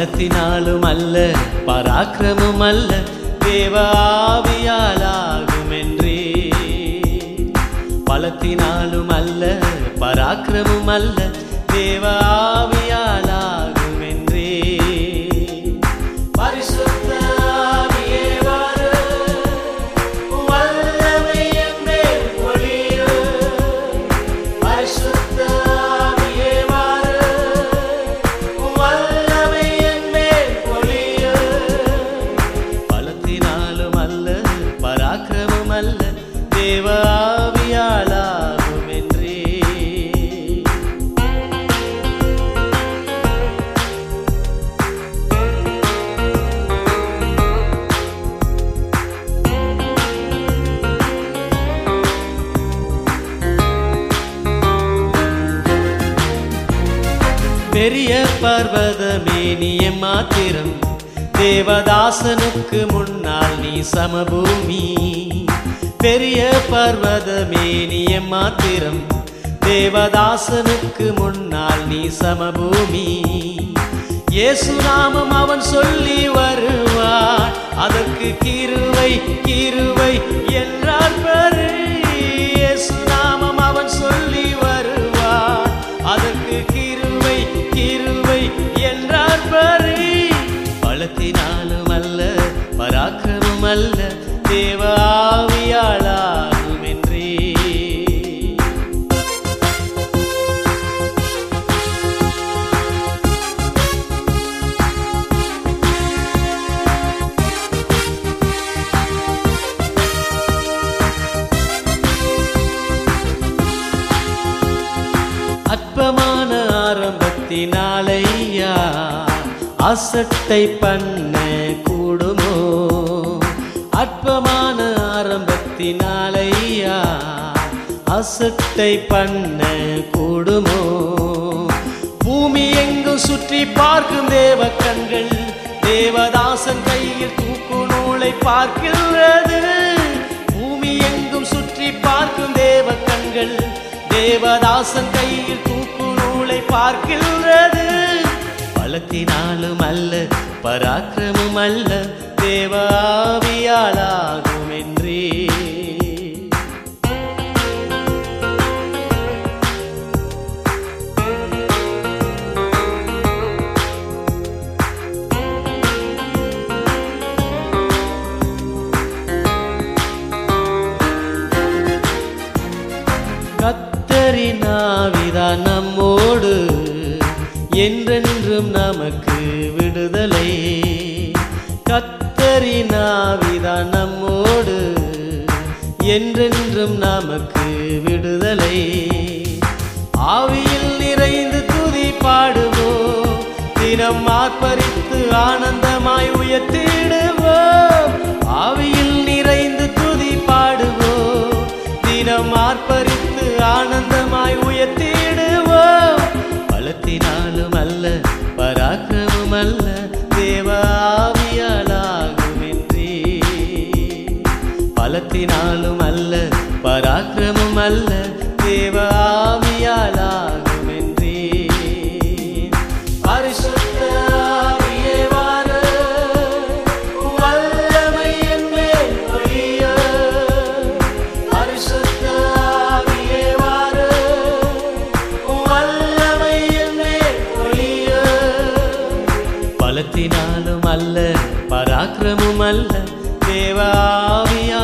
பலத்தினாலும் அல்ல பராக்கிரமும் அல்ல. தேவாவியாலாகும் என்றே பலத்தினாலும் அல்ல பராக்கிரமும் அல்ல. தேவ பெரிய பர்வதமே நீ மாத்திரம். தேவதாசனுக்கு முன்னால் நீ சமபூமி. பெரிய பர்வதமே நீ மாத்திரம். தேவதாசனுக்கு முன்னால் நீ சமபூமி. இயேசு அவன் சொல்லி வருவான் அதற்கு கிருவை கிருவை என்றார் பாரு ஆரம்பத்தினாலையா அசட்டை பண்ண கூடுமோ? அற்பமான ஆரம்பத்தினாலையா? அசட்டை பண்ண கூடுமோ? பூமி எங்கும் சுற்றி பார்க்கும் தேவ கண்கள் தேவதாசன் கையில் தூக்கு நூலை பார்க்கிறது பூமி எங்கும் சுற்றி பார்க்கும் தேவ கண்கள் தேவதாசன் கையில் தூக்கு நூலை பார்க்கின்றது. பலத்தினாலும் அல்ல பராக்கிரமும் அல்ல தேவாவியாளாகும் என்றே கத்தரினாவிதான் தரும் நமக்கு விடுதலை. கத்தரினாவிதான் நம்மோடு என்றென்றும் நமக்கு விடுதலை. ஆவியில் நிறைந்து துதி பாடுவோம் தினம் ஆர்ப்பரித்து ஆனந்தமாய் உயர்த்தீடு பலத்தினாலும் அல்ல பராக்கிரமும் அல்ல தேவ ஆவியாலாகும் என்றே பலத்தினாலும் அல்ல பராக்கிரமும் அல்ல தேவாவியா